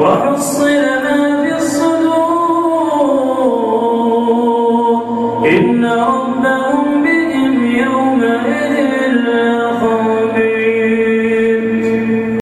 وحصل ما في الصدور إن ربهم